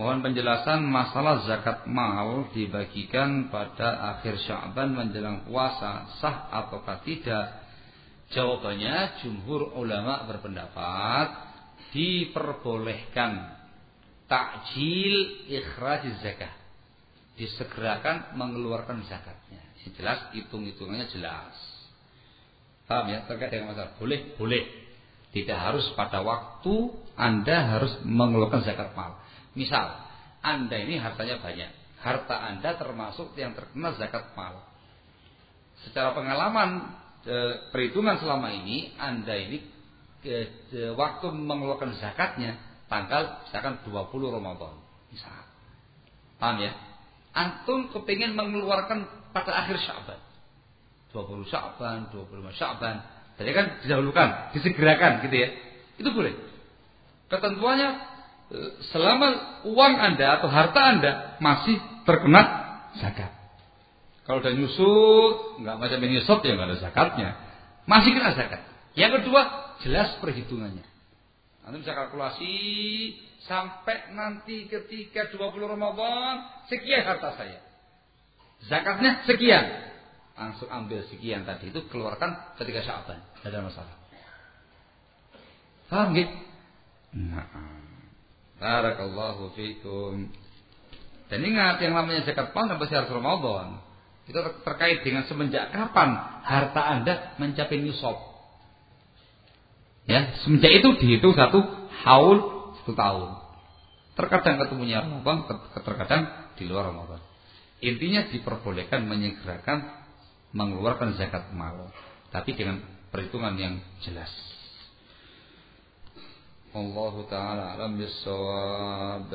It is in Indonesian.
Mohon penjelasan masalah zakat mal dibagikan pada akhir Sya'ban menjelang puasa sah ataukah tidak? Jawabannya jumhur ulama berpendapat diperbolehkan takjil ikhraj zakat. Disegerakan mengeluarkan zakatnya. Jelas hitung-hitungannya jelas. Paham ya? Terkait dengan masalah boleh, boleh. Tidak harus pada waktu Anda harus mengeluarkan zakat mal. Misal, Anda ini hartanya banyak. Harta Anda termasuk yang terkena zakat mal. Secara pengalaman e, perhitungan selama ini, Anda ini e, e, waktu mengeluarkan zakatnya tanggal misalkan 20 Ramadan. Misal. Paham ya? Antum kepingin mengeluarkan pada akhir Syaban. 20 Syaban, 25 Syaban. Jadi kan didahulukan, disegerakan gitu ya. Itu boleh. Ketentuannya e, selama uang Anda atau harta Anda masih terkena zakat. Kalau udah nyusut, nggak macam ini nyusut ya nggak ada zakatnya. Masih kena zakat. Yang kedua, jelas perhitungannya. Anda bisa kalkulasi sampai nanti ketika 20 Ramadan sekian harta saya. Zakatnya sekian. Langsung ambil sekian tadi itu keluarkan ketika Syaban. Tidak ada masalah. Paham gitu? Nah. Barakallahu fikum. Dan ingat yang namanya zakat mal pasti harus Ramadan. Itu terkait dengan semenjak kapan harta Anda mencapai nisab. Ya, semenjak itu dihitung satu haul satu tahun. Terkadang ketemunya Ramadan, terkadang di luar Ramadan. Intinya diperbolehkan menyegerakan mengeluarkan zakat mal, tapi dengan perhitungan yang jelas. Allah taala alam bisawab.